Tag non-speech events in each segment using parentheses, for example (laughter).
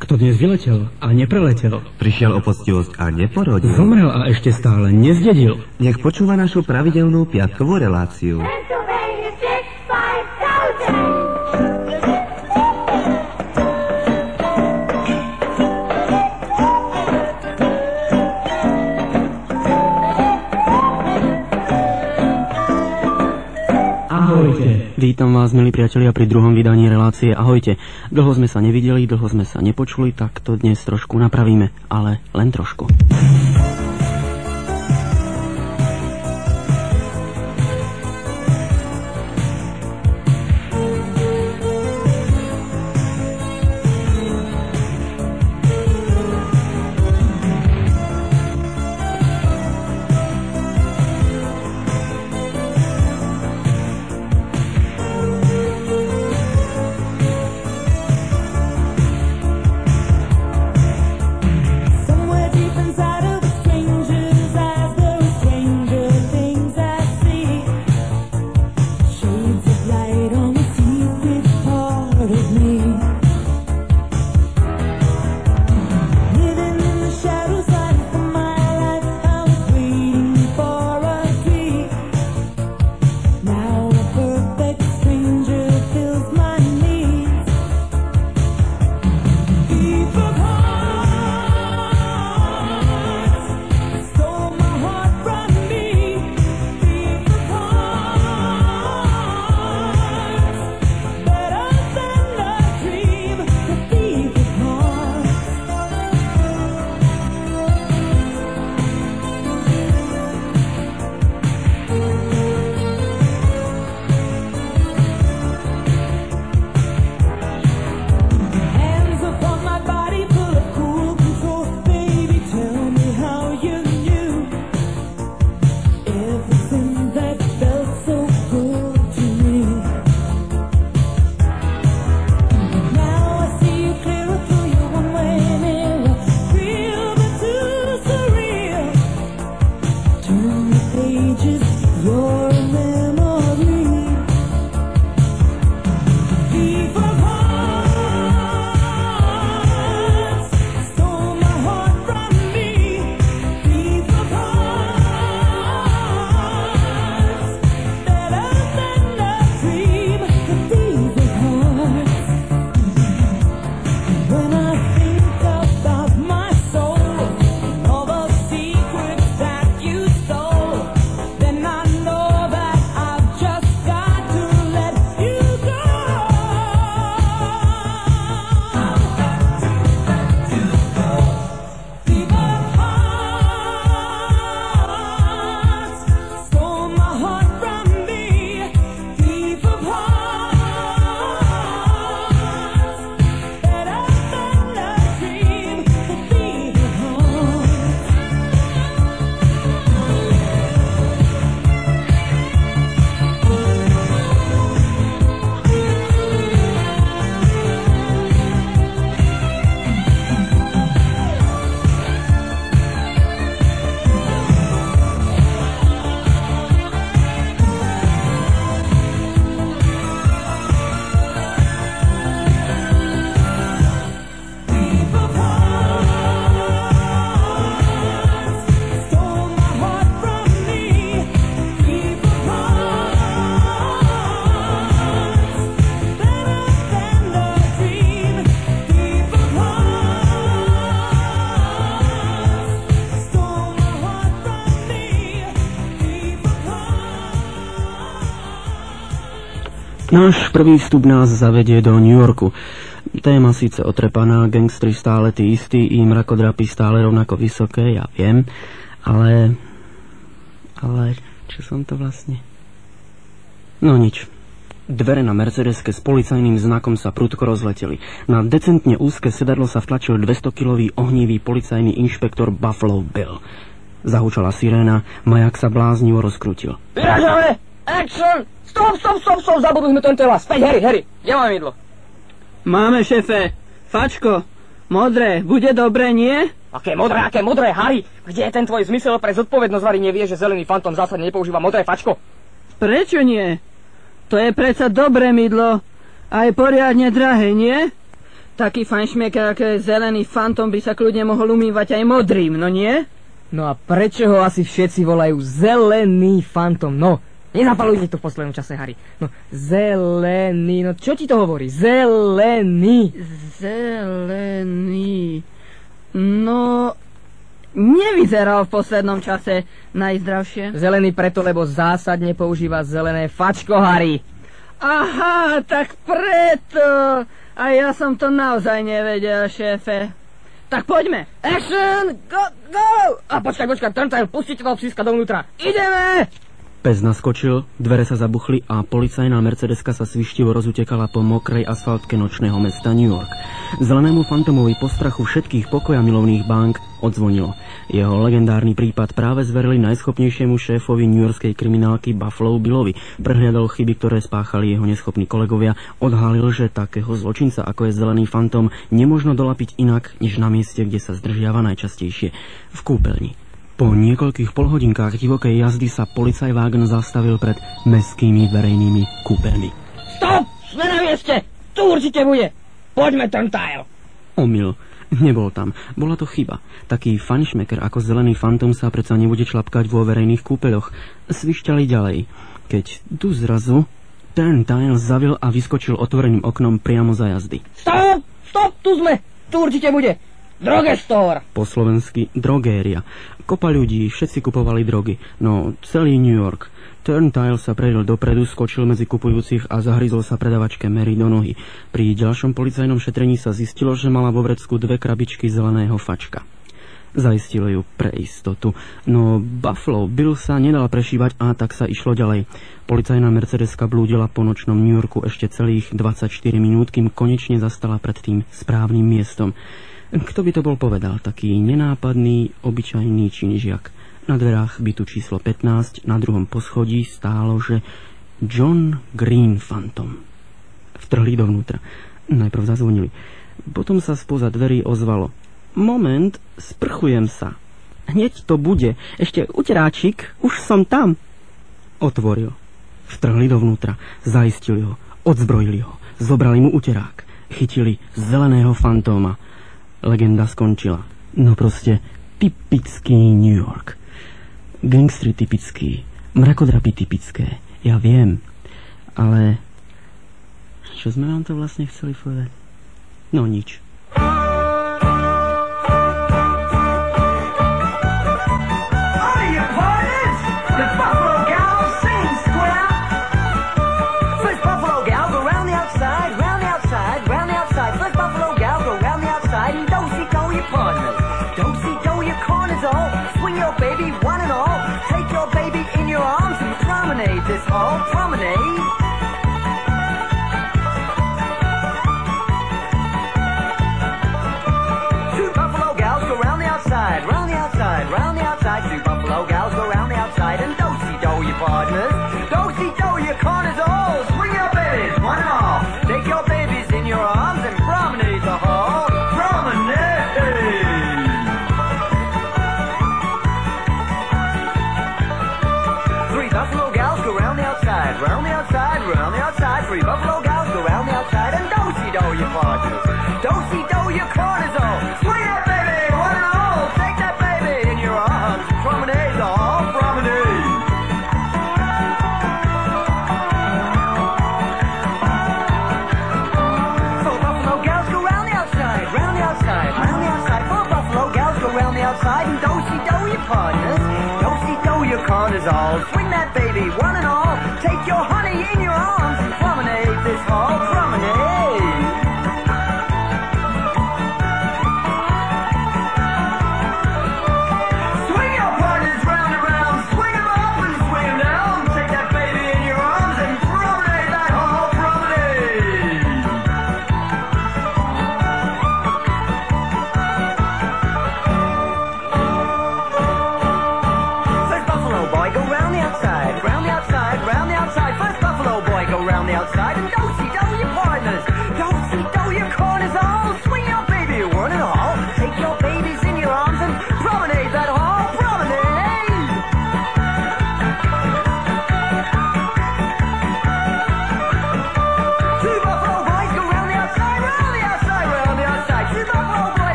Кто-то не сбил тело? A nepreletel. Prišiel o poctivosť a neporodil. Zomrel a ešte stále nezdedil. Nech počúva našu pravidelnú piatkovú reláciu. Vítam vás, milí priatelia, pri druhom vydaní relácie. Ahojte. Dlho sme sa nevideli, dlho sme sa nepočuli, tak to dnes trošku napravíme, ale len trošku. Náš prvý vstup nás zavedie do New Yorku. Téma síce otrepaná, gangstri stále tí istí, i mrakodrapy stále rovnako vysoké, ja viem, ale... Ale čo som to vlastne... No nič. Dvere na Mercedeske s policajným znakom sa prudko rozleteli. Na decentne úzke sedadlo sa vtlačil 200-kilový ohnívý policajný inšpektor Buffalo Bill. Zahučala siréna, majak sa bláznivo rozkrútil. Vyražame! Action! Stop, stop, stop, stop! Zabudli sme tento vás. Späť, Harry, Harry! Kde máme mydlo? Máme, šefe. Fačko, modré, bude dobre, nie? Aké modré, aké modré, Harry! Kde je ten tvoj zmysel pre zodpovednosť, Harry? Nevie, že zelený fantom zásadne nepoužíva modré fačko? Prečo nie? To je predsa dobré mydlo. Aj poriadne drahé, nie? Taký fajnšmeker, ako je zelený fantom, by sa kľudne mohol umývať aj modrým, no nie? No a prečo ho asi všetci volajú zelený fantom? No, nezapalujte to v poslednom čase, Harry. No, zelený, no čo ti to hovorí? Zelený. Zelený. No, nevyzeral v poslednom čase najzdravšie. Zelený preto, lebo zásadne používa zelené fačko, Harry. Aha, tak preto. A ja som to naozaj nevedel, šéfe. Tak poďme. Action! Go, go! A počkaj, počkaj, Turntail, pustite toho psíska dovnútra. Ideme! Pes naskočil, dvere sa zabuchli a policajná Mercedeska sa svištivo rozutekala po mokrej asfaltke nočného mesta New York. Zelenému fantomovi po strachu všetkých pokoja milovných bank odzvonilo. Jeho legendárny prípad práve zverili najschopnejšiemu šéfovi newyorskej kriminálky Buffalo Billovi. Prehliadal chyby, ktoré spáchali jeho neschopní kolegovia, odhalil, že takého zločinca, ako je zelený fantom, nemožno dolapiť inak, než na mieste, kde sa zdržiava najčastejšie v kúpeľni. Po niekoľkých polhodinkách divokej jazdy sa policaj Wagen zastavil pred meskými verejnými kúpeľmi. Stop! Sme na mieste! Tu určite bude! Poďme, Turntail! Omyl. Nebol tam. Bola to chyba. Taký fanšmeker ako zelený fantom sa predsa nebude člapkať vo verejných kúpeľoch. Svišťali ďalej. Keď tu zrazu Turntail zavil a vyskočil otvoreným oknom priamo za jazdy. Stop! Stop! Tu sme! Tu určite bude! Drogestore! Po slovensky drogéria. Kopa ľudí, všetci kupovali drogy. No, celý New York. Turntail sa predil dopredu, skočil medzi kupujúcich a zahryzol sa predavačke Mary do nohy. Pri ďalšom policajnom šetrení sa zistilo, že mala vo vrecku dve krabičky zeleného fačka. Zaistilo ju pre istotu. No Buffalo Bill sa nedala prešívať a tak sa išlo ďalej. Policajná Mercedeska blúdila po nočnom New Yorku ešte celých 24 minút, kým konečne zastala pred tým správnym miestom. Kto by to bol povedal? Taký nenápadný, obyčajný činžiak. Na dverách bytu číslo 15 na druhom poschodí stálo, že John Green Phantom. Vtrhli dovnútra. Najprv zazvonili. Potom sa spoza dverí ozvalo. Moment, sprchujem sa. Hneď to bude. Ešte uteráčik, už som tam. Otvoril. Vtrhli dovnútra, zaistili ho, odzbrojili ho, zobrali mu uterák, chytili zeleného fantóma – legenda skončila. No proste typický New York. Gangstry typický, mrakodrapy typické, ja viem. Ale čo sme vám to vlastne chceli povedať? No nič.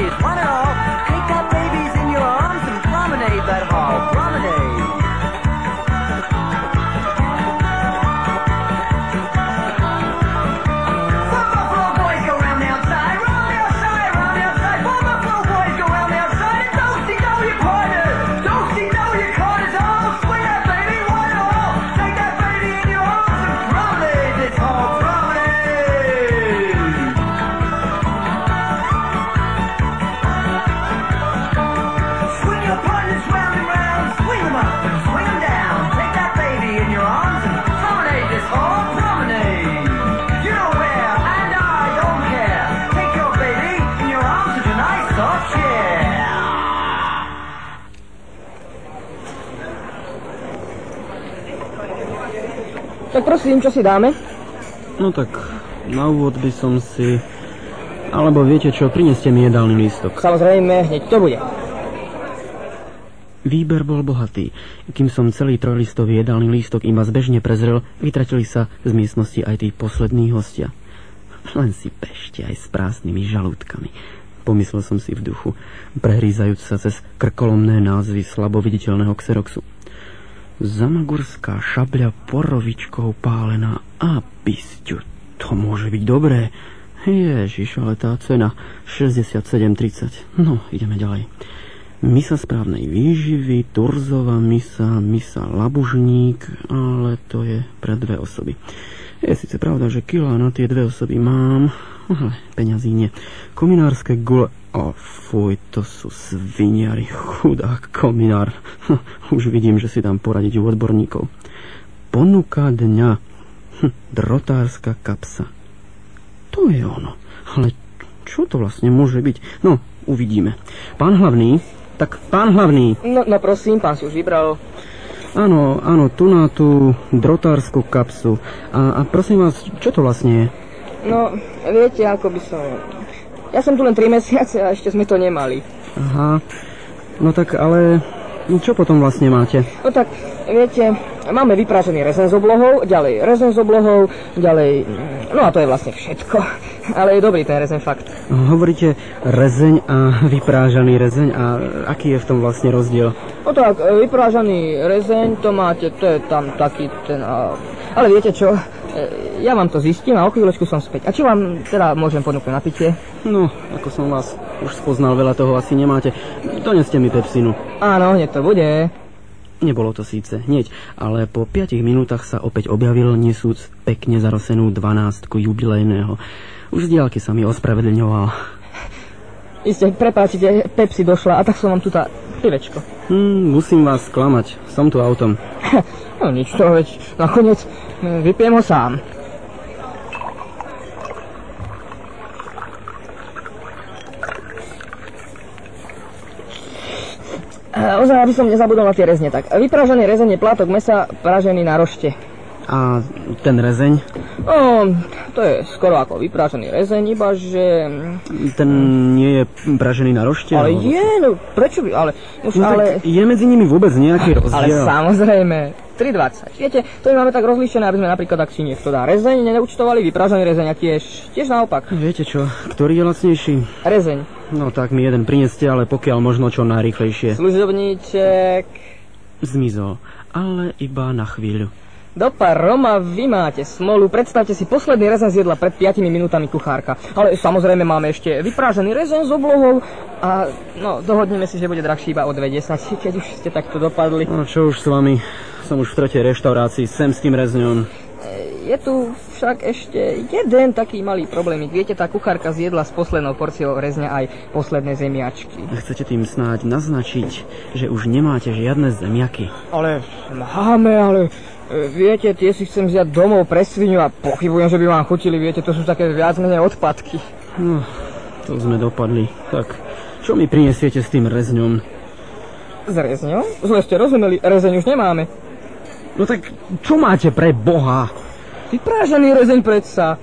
Cities. Money prosím, čo si dáme? No tak na úvod by som si... Alebo viete čo, prineste mi jedálny lístok. Samozrejme, hneď to bude. Výber bol bohatý. Kým som celý trojlistový jedálny lístok iba zbežne prezrel, vytratili sa z miestnosti aj tí poslední hostia. Len si pešte aj s prázdnymi žalúdkami. Pomyslel som si v duchu, prehrízajúc sa cez krkolomné názvy slabo viditeľného xeroxu. Zamagurská šabľa porovičkou pálená a pisťu. To môže byť dobré. Ježiš, ale tá cena 67,30. No, ideme ďalej. Misa správnej výživy, turzová misa, misa labužník, ale to je pre dve osoby. Je síce pravda, že kila na tie dve osoby mám, ale peňazí nie. Kominárske gule... O, fuj, to sú sviniari, chudák kominár. Hm, (laughs) Už vidím, že si dám poradiť u odborníkov. Ponuka dňa. Hm, drotárska kapsa. To je ono. Ale čo to vlastne môže byť? No, uvidíme. Pán hlavný, tak pán hlavný, No, no prosím, pán si už vybral. áno, áno, tu na tú drotárskú kapsu. A, a prosím vás, čo to vlastne je? No, viete, ako by som... Ja som tu len 3 mesiace a ešte sme to nemali. Aha, no tak ale čo potom vlastne máte? No tak, viete, máme vyprážený rezen s oblohou, ďalej rezen s oblohou, ďalej... No a to je vlastne všetko. Ale je dobrý ten rezen, fakt. Hovoríte rezeň a vyprážaný rezeň a aký je v tom vlastne rozdiel? No tak, vyprážaný rezeň, to máte, to je tam taký ten... A... Ale viete čo, e, ja vám to zistím a o chvíľočku som späť. A čo vám teda môžem ponúknuť na pitie? No, ako som vás už spoznal, veľa toho asi nemáte. Doneste mi pepsinu. Áno, hneď to bude. Nebolo to síce hneď, ale po 5 minútach sa opäť objavil nesúc pekne zarosenú dvanástku jubilejného. Už z diálky sa mi ospravedlňoval. Isté, prepáčite, Pepsi došla a tak som vám tu tá pivečko. Hm, musím vás sklamať, som tu autom. (laughs) No nič to, veď nakoniec e, vypijem ho sám. E, Ozaj, aby som nezabudol na tie rezne, tak vypražený rezeň je plátok mesa pražený na rošte. A ten rezeň, No, to je skoro ako vypražený rezeň, iba že... ten nie je pražený na rošte? Ale alebo- je, no prečo by, ale... Už, No ale... je medzi nimi vôbec nejaký Ale rozdiel? samozrejme, 3,20. Viete, to my máme tak rozlíšené, aby sme napríklad, ak si niekto dá rezeň, nenaučtovali vypražený rezeň a tiež, tiež naopak. Viete čo, ktorý je lacnejší? Rezeň. No tak mi jeden prineste, ale pokiaľ možno čo najrýchlejšie. Služobníček. Zmizol, ale iba na chvíľu. Dopa Roma, vy máte smolu. Predstavte si, posledný rezen zjedla pred 5 minútami kuchárka. Ale samozrejme máme ešte vyprážený rezen s oblohou a no, dohodneme si, že bude drahší iba o 2,10, keď už ste takto dopadli. No čo už s vami? Som už v tretej reštaurácii, sem s tým rezňom. Je tu však ešte jeden taký malý problémik. Viete, tá kuchárka zjedla s poslednou porciou rezňa aj posledné zemiačky. Chcete tým snáď naznačiť, že už nemáte žiadne zemiaky? Ale máme, ale e, viete, tie si chcem vziať domov pre svinu a pochybujem, že by vám chutili, viete, to sú také viac menej odpadky. No, to sme dopadli. Tak, čo mi prinesiete s tým rezňom? S rezňou? Zle ste rozumeli, rezeň už nemáme. No tak, čo máte pre Boha? Vyprážaný rezeň predsa.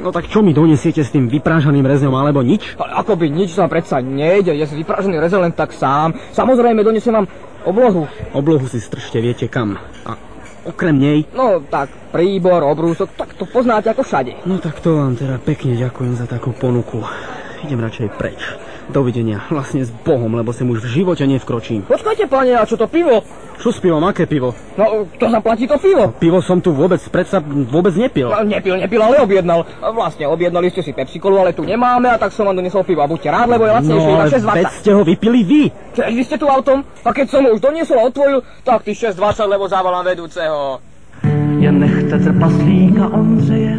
No tak čo mi donesiete s tým vyprážaným rezňom alebo nič? Ale ako by nič sa predsa nejde, je vyprážený rezeň len tak sám. Samozrejme, donesem vám oblohu. Oblohu si stržte, viete kam. A okrem nej? No tak, príbor, obrúsok, tak to poznáte ako všade. No tak to vám teda pekne ďakujem za takú ponuku. Idem radšej preč. Dovidenia, vlastne s Bohom, lebo sem už v živote nevkročím. Počkajte, pane, a čo to pivo? Čo s pivom, aké pivo? No, kto zaplatí to pivo? Pivo som tu vôbec, predsa vôbec nepil. No, nepil, nepil, ale objednal. Vlastne objednali ste si Pepsi ale tu nemáme a tak som vám donesol pivo. A buďte rád, lebo je lacnejšie, No, ale 6,20. veď ste ho vypili vy. Keď vy ste tu autom? A keď som ho už doniesol a otvoril, tak ty 6,20, lebo zavolám vedúceho. Jen nechte trpaslíka Ondřeje,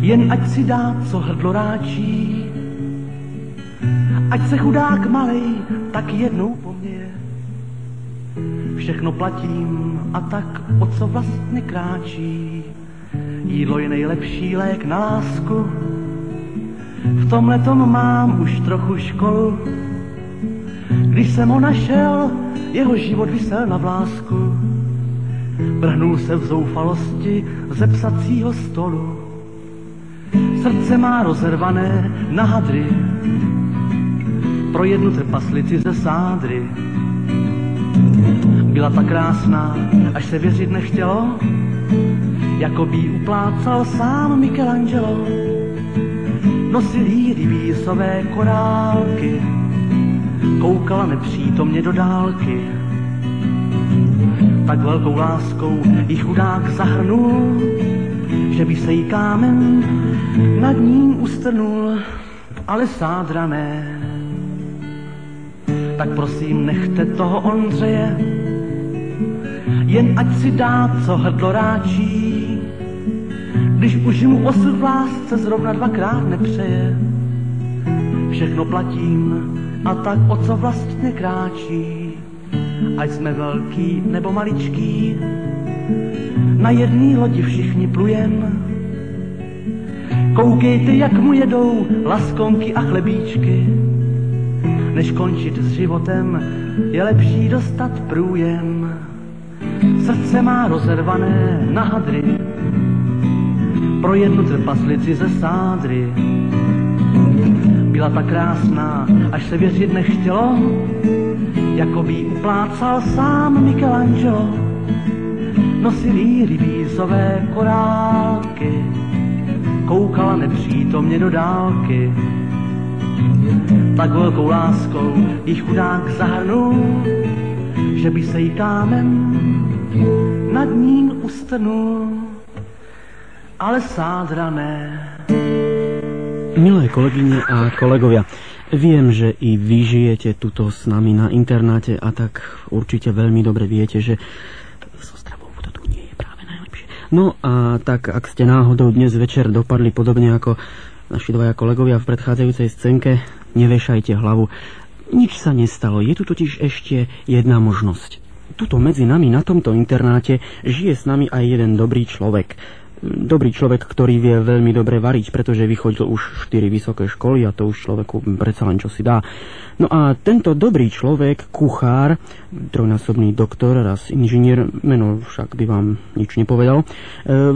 jen ať si dá, co hrdlo ráčí. Ať se chudák malej tak jednou poměje. Všechno platím a tak o co vlastně kráčí. Jídlo je nejlepší lék na lásku. V tom mám už trochu školu. Když jsem ho našel, jeho život vysel na vlásku. Vrhnul se v zoufalosti ze psacího stolu. Srdce má rozervané na hadry, pro jednu trpaslici ze sádry. Byla tak krásná, až se věřit nechtělo, jako by jí uplácal sám Michelangelo. Nosil jí rybísové korálky, koukala nepřítomně do dálky tak velkou láskou jí chudák zahrnul, že by se jí kámen nad ním ustrnul, ale sádra ne. Tak prosím, nechte toho Ondřeje, jen ať si dá, co hrdlo ráčí, když už mu osud v lásce zrovna dvakrát nepřeje. Všechno platím a tak o co vlastně kráčí ať jsme velký nebo maličký, na jedné lodi všichni plujem. Koukejte, jak mu jedou laskonky a chlebíčky. Než končit s životem, je lepší dostat průjem. Srdce má rozervané na hadry, pro jednu trpaslici ze sádry. Byla tak krásná, až se věřit nechtělo, jako by uplácal sám Michelangelo. Nosil jí rybízové korálky, koukala nepřítomně do dálky. Tak velkou láskou jí chudák zahrnul, že by se jí kámen nad ním ustrnul, ale sádra. Milé kolegyne a kolegovia, viem, že i vy žijete tuto s nami na internáte a tak určite veľmi dobre viete, že so stravou to tu nie je práve najlepšie. No a tak, ak ste náhodou dnes večer dopadli podobne ako naši dvaja kolegovia v predchádzajúcej scénke, nevešajte hlavu. Nič sa nestalo, je tu totiž ešte jedna možnosť. Tuto medzi nami na tomto internáte žije s nami aj jeden dobrý človek dobrý človek, ktorý vie veľmi dobre variť, pretože vychodil už 4 vysoké školy a to už človeku predsa len čo si dá. No a tento dobrý človek, kuchár, trojnásobný doktor, raz inžinier, meno však by vám nič nepovedal, e,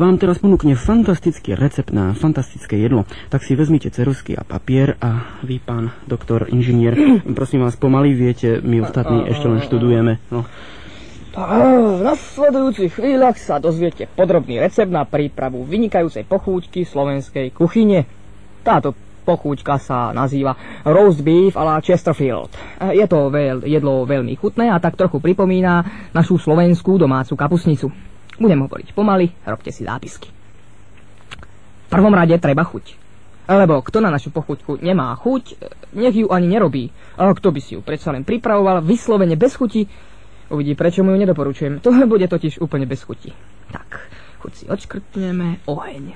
vám teraz ponúkne fantastický recept na fantastické jedlo. Tak si vezmite cerusky a papier a vy, pán doktor, inžinier, prosím vás pomaly, viete, my ostatní ešte len študujeme. No. Nasledujúcich chvíľach sa dozviete podrobný recept na prípravu vynikajúcej pochúťky slovenskej kuchyne. Táto pochúťka sa nazýva roast beef a la Chesterfield. Je to veľ, jedlo veľmi chutné a tak trochu pripomína našu slovenskú domácu kapusnicu. Budem hovoriť pomaly, robte si zápisky. V prvom rade treba chuť. Lebo kto na našu pochuťku nemá chuť, nech ju ani nerobí. A kto by si ju predsa len pripravoval vyslovene bez chuti, Uvidí, prečo mu ju nedoporučujem. To bude totiž úplne bez chuti. Tak, chuť si odškrtneme. Oheň.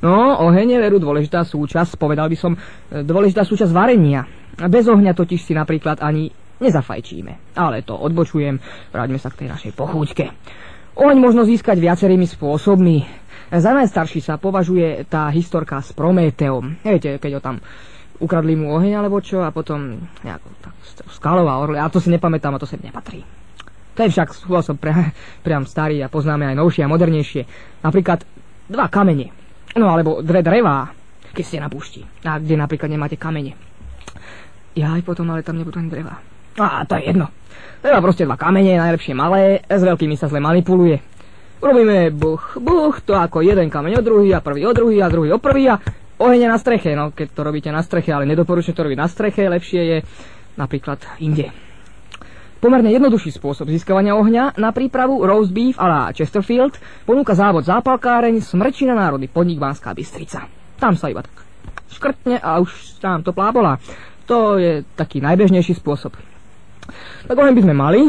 No, oheň je veru dôležitá súčasť, povedal by som, e, dôležitá súčasť varenia. Bez ohňa totiž si napríklad ani nezafajčíme. Ale to odbočujem, vráťme sa k tej našej pochúťke. Oheň možno získať viacerými spôsobmi. Za najstarší sa považuje tá historka s Prométeom. Viete, keď ho tam ukradli mu oheň alebo čo a potom nejako tak skalová orle. A to si nepamätám a to sa mi nepatrí. To je však spôsob pre, (laughs) priam starý a poznáme aj novšie a modernejšie. Napríklad dva kamene. No alebo dve drevá, keď ste na púšti. A kde napríklad nemáte kamene. Ja aj potom, ale tam nebudú ani drevá. A to je jedno. Treba proste dva kamene, najlepšie malé, s veľkými sa zle manipuluje. Urobíme buch, buch, to ako jeden kameň o druhý a prvý o druhý a druhý o prvý a oheň je na streche, no keď to robíte na streche, ale nedoporučujem to robiť na streche, lepšie je napríklad inde. Pomerne jednoduchší spôsob získavania ohňa na prípravu roast beef a la Chesterfield ponúka závod zápalkáreň Smrčina národný podnik Banská Bystrica. Tam sa iba tak škrtne a už tam to plábola. To je taký najbežnejší spôsob. Tak oheň by sme mali.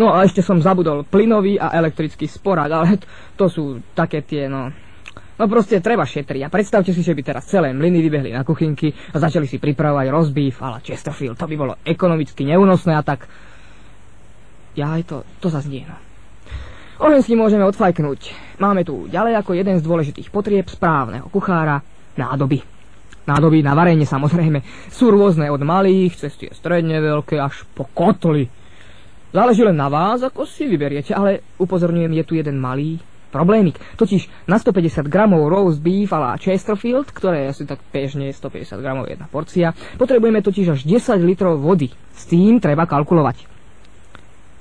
No a ešte som zabudol plynový a elektrický sporák, ale to sú také tie, no... No proste treba šetriť. A predstavte si, že by teraz celé mlyny vybehli na kuchynky a začali si pripravovať roast beef ale Chesterfield. To by bolo ekonomicky neúnosné a tak... Ja aj to, to zase nie, no. Oheň si môžeme odfajknúť. Máme tu ďalej ako jeden z dôležitých potrieb správneho kuchára nádoby. Nádoby na varenie samozrejme sú rôzne od malých, cez tie stredne veľké až po kotly. Záleží len na vás, ako si vyberiete, ale upozorňujem, je tu jeden malý problémik. Totiž na 150 gramov roast beef a Chesterfield, ktoré je asi tak bežne 150 gramov jedna porcia, potrebujeme totiž až 10 litrov vody. S tým treba kalkulovať.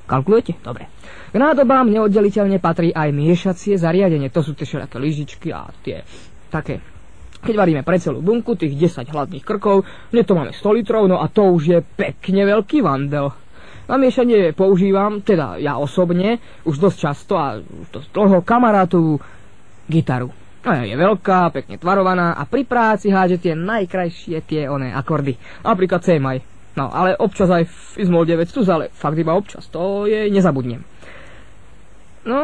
Kalkulujete? Dobre. K nádobám neoddeliteľne patrí aj miešacie zariadenie. To sú tie všelijaké lyžičky a tie také keď varíme pre celú bunku, tých 10 hladných krkov, mne to máme 100 litrov, no a to už je pekne veľký vandel. Na miešanie používam, teda ja osobne, už dosť často a už dosť dlho kamarátovú gitaru. No, je veľká, pekne tvarovaná a pri práci háže tie najkrajšie tie oné akordy. Napríklad C maj. No, ale občas aj v Izmol 900, ale fakt iba občas. To je nezabudnem. No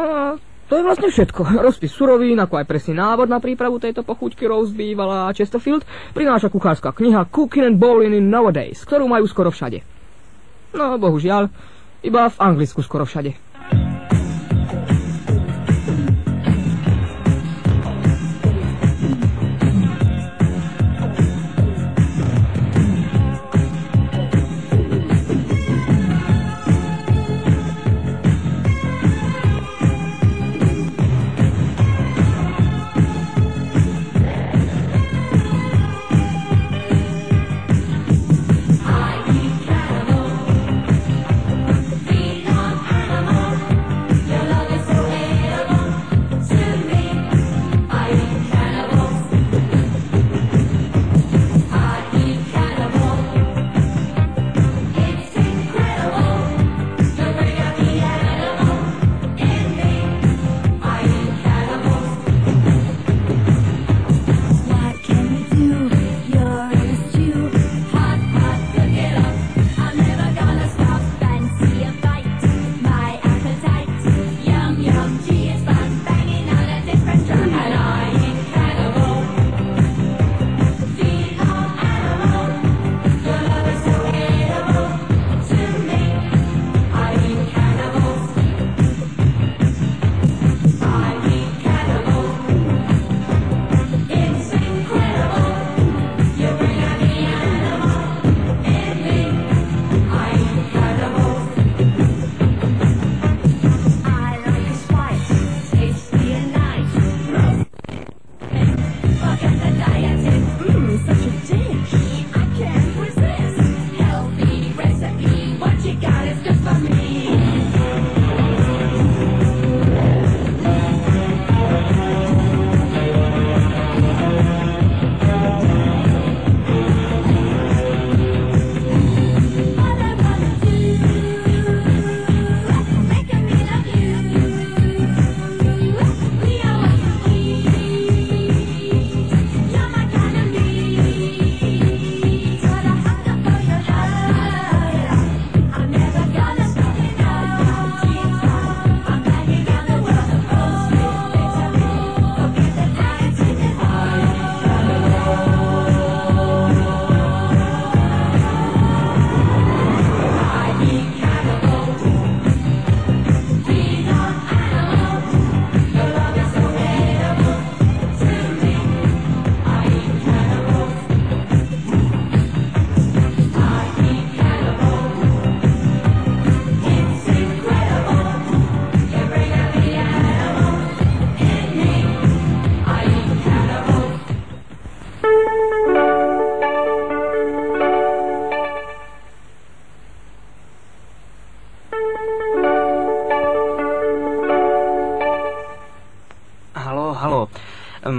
to je vlastne všetko. (laughs) Rozpis surovín, ako aj presný návod na prípravu tejto pochúťky roast beef a Chesterfield prináša kuchárska kniha Cooking and Bowling in Nowadays, ktorú majú skoro všade. No, bohužiaľ, iba v Anglicku skoro všade.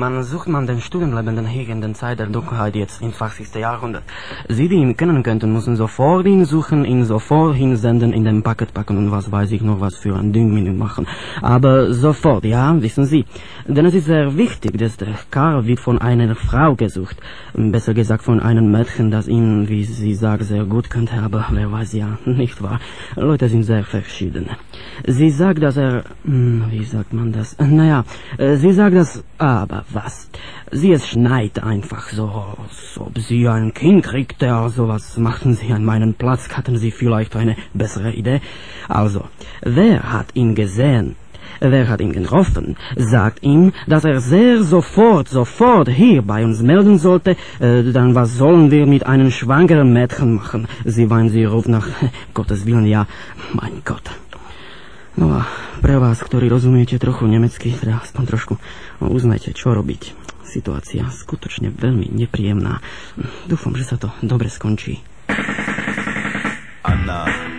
Man sucht man den Studienlebenden hier in der Zeit der Dunkelheit jetzt im 20. Jahrhundert. Sie, die ihn kennen könnten, müssen sofort ihn suchen, ihn sofort hinsenden, in den Paket packen und was weiß ich noch was für ein ihm machen. Aber sofort, ja, wissen Sie. Denn es ist sehr wichtig, dass der Karl wird von einer Frau gesucht. Besser gesagt von einem Mädchen, das ihn, wie Sie sagen, sehr gut kannte, aber wer weiß ja, (laughs) nicht wahr? Leute sind sehr verschieden. Sie sagt, dass er, hm, wie sagt man das? Naja, äh, sie sagt das, aber was? Sie es schneit einfach so, als ob sie ein Kind kriegte, also was machten Sie an meinen Platz? Hatten Sie vielleicht eine bessere Idee? Also, wer hat ihn gesehen? Wer hat ihn getroffen? Sagt ihm, dass er sehr sofort, sofort hier bei uns melden sollte. Äh, dann was sollen wir mit einem schwangeren Mädchen machen? Sie weint, sie ruft nach (laughs) Gottes Willen, ja, mein Gott. No a pre vás, ktorí rozumiete trochu nemecky, teda aspoň trošku, no, uznajte, čo robiť. Situácia skutočne veľmi nepríjemná. Dúfam, že sa to dobre skončí. Anna,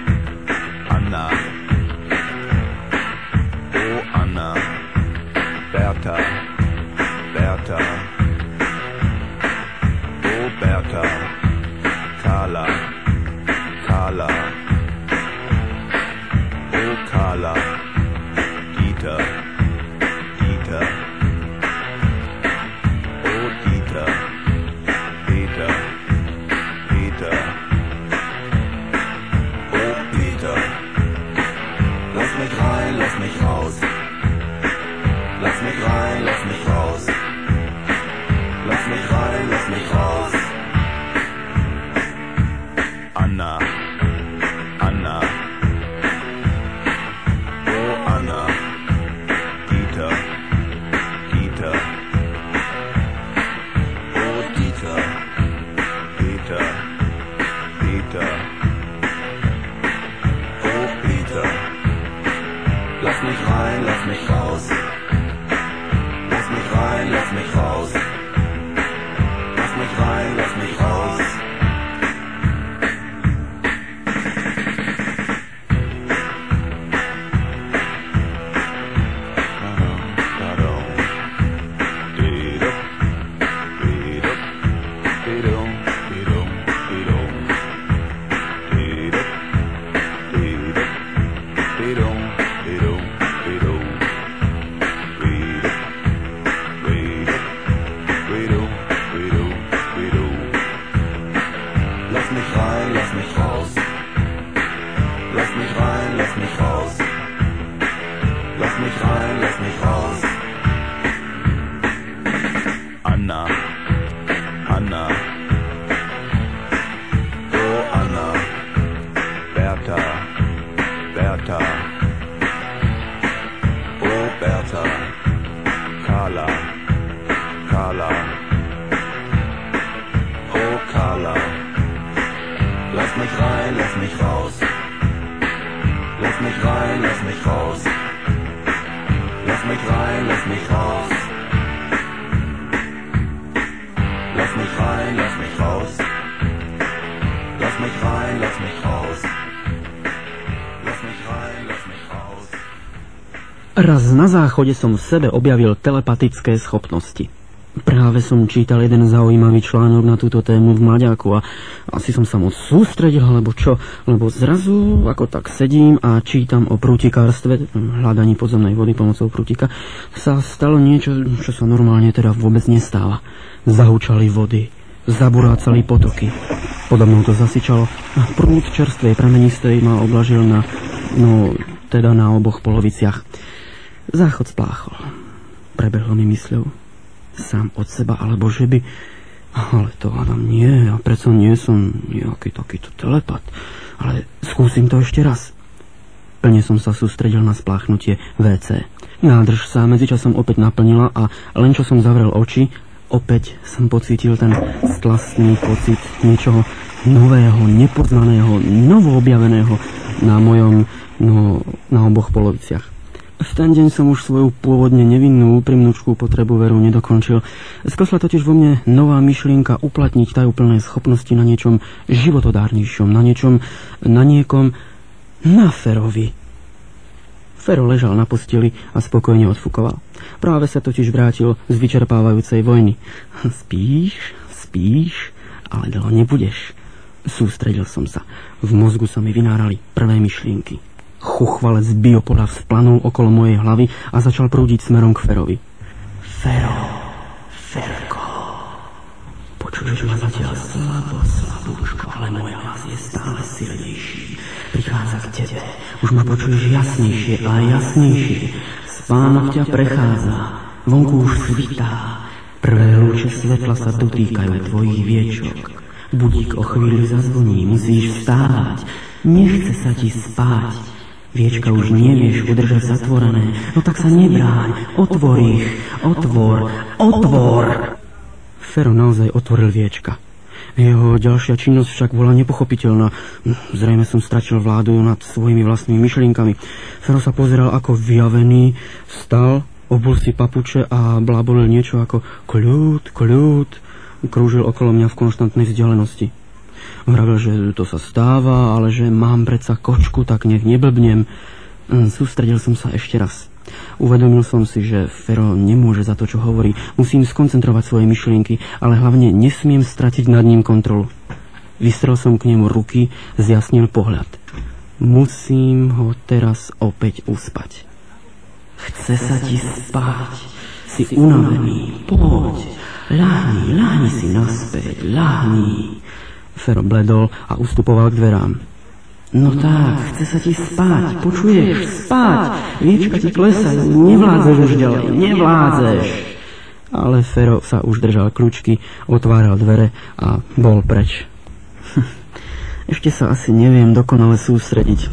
Raz na záchode som v sebe objavil telepatické schopnosti. Práve som čítal jeden zaujímavý článok na túto tému v Maďaku a asi som sa moc sústredil, alebo čo, lebo zrazu ako tak sedím a čítam o prútikárstve, hľadaní podzemnej vody pomocou prútika, sa stalo niečo, čo sa normálne teda vôbec nestáva. Zahúčali vody, zaburácali potoky. Podo mnou to zasičalo a prúd čerstvej pramenistej ma oblažil na, no, teda na oboch poloviciach. Záchod spláchol. Prebehlo mi mysľou sám od seba, alebo že by... Ale to Adam nie, ja predsa nie som nejaký takýto telepat. Ale skúsim to ešte raz. Plne som sa sústredil na spláchnutie WC. Nádrž sa medzičasom opäť naplnila a len čo som zavrel oči, opäť som pocítil ten stlastný pocit niečoho nového, nepoznaného, novoobjaveného na mojom, no, na oboch poloviciach. V ten deň som už svoju pôvodne nevinnú úprimnúčkú potrebu veru nedokončil. Skosla totiž vo mne nová myšlienka uplatniť tajúplné schopnosti na niečom životodárnejšom, na niečom, na niekom, na Ferovi. Fero ležal na posteli a spokojne odfukoval. Práve sa totiž vrátil z vyčerpávajúcej vojny. Spíš, spíš, ale dlho nebudeš. Sústredil som sa. V mozgu sa mi vynárali prvé myšlienky. Chuchvalec biopola vzplanul okolo mojej hlavy a začal prúdiť smerom k Ferovi. Fero, Ferko. Počuješ ma zatiaľ slabo, slabúčko, ale môj hlas je stále silnejší. Prichádza k tebe. Už ma počuješ jasnejšie a jasnejšie. Spánok ťa prechádza. Vonku už svitá. Prvé lúče svetla sa dotýkajú tvojich viečok. Budík o chvíľu zazvoní, musíš vstávať. Nechce sa ti spať. Viečka už nevieš udržať zatvorené, no tak sa nebráň. Otvor ich, otvor, otvor. Fero naozaj otvoril viečka. Jeho ďalšia činnosť však bola nepochopiteľná. Zrejme som stratil vládu nad svojimi vlastnými myšlienkami. Fero sa pozeral ako vyjavený, stal, obul si papuče a blábolil niečo ako kľud, kľud. Krúžil okolo mňa v konštantnej vzdialenosti. Vravel, že to sa stáva, ale že mám predsa kočku, tak nech neblbnem. Hm, Sústredil som sa ešte raz. Uvedomil som si, že Fero nemôže za to, čo hovorí. Musím skoncentrovať svoje myšlienky, ale hlavne nesmiem stratiť nad ním kontrolu. Vystrel som k nemu ruky, zjasnil pohľad. Musím ho teraz opäť uspať. Chce sa ti spať. Si unavený. Poď. Ľahni, ľahni si naspäť. Ľahni. Fero bledol a ustupoval k dverám. No tak, chce sa ti spať, počuješ, spať, viečka ti klesajú, nevládzeš už ďalej, nevládzeš. Ale Fero sa už držal kľúčky, otváral dvere a bol preč. (laughs) Ešte sa asi neviem dokonale sústrediť.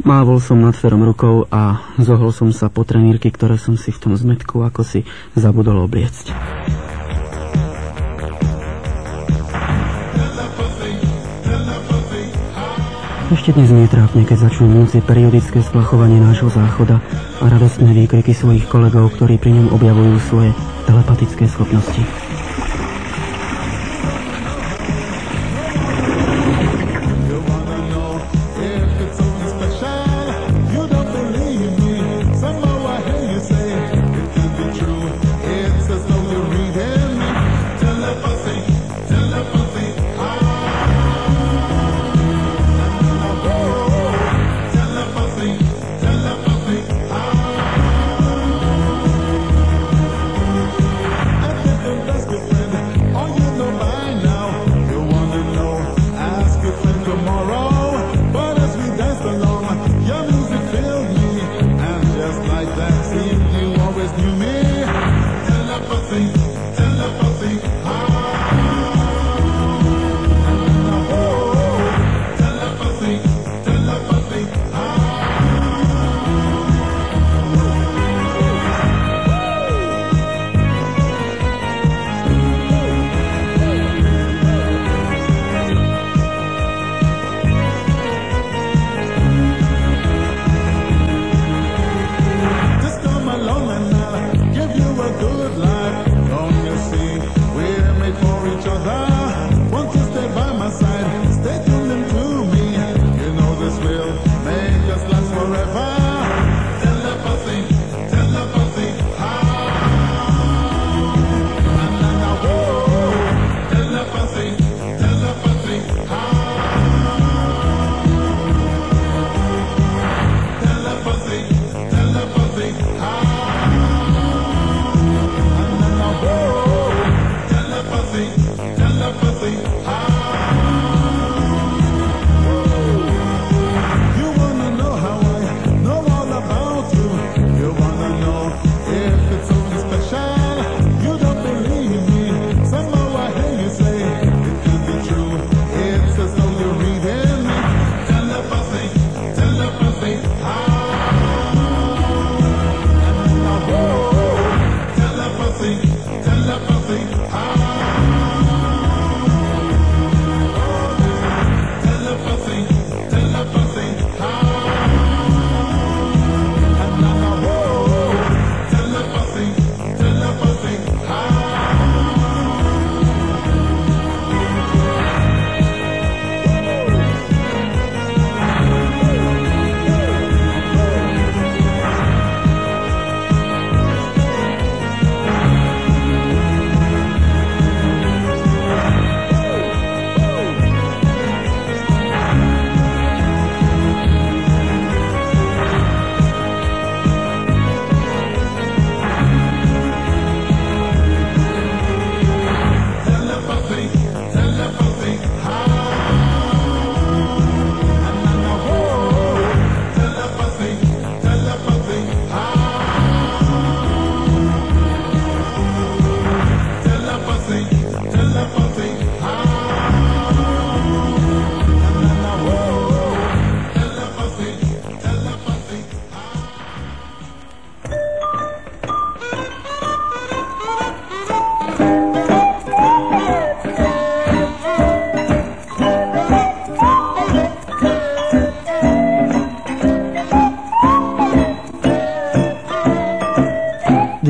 Mávol som nad Ferom rukou a zohol som sa po trenírky, ktoré som si v tom zmetku ako si zabudol obliecť. Ešte dnes mi je trápne, keď začnú músiť periodické splachovanie nášho záchoda a radostné výkriky svojich kolegov, ktorí pri ňom objavujú svoje telepatické schopnosti.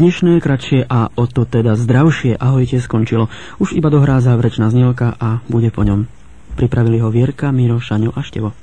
Dnešné kratšie a o to teda zdravšie ahojte skončilo. Už iba dohrá záverečná znielka a bude po ňom. Pripravili ho Vierka, Miro, Šaňo a Števo.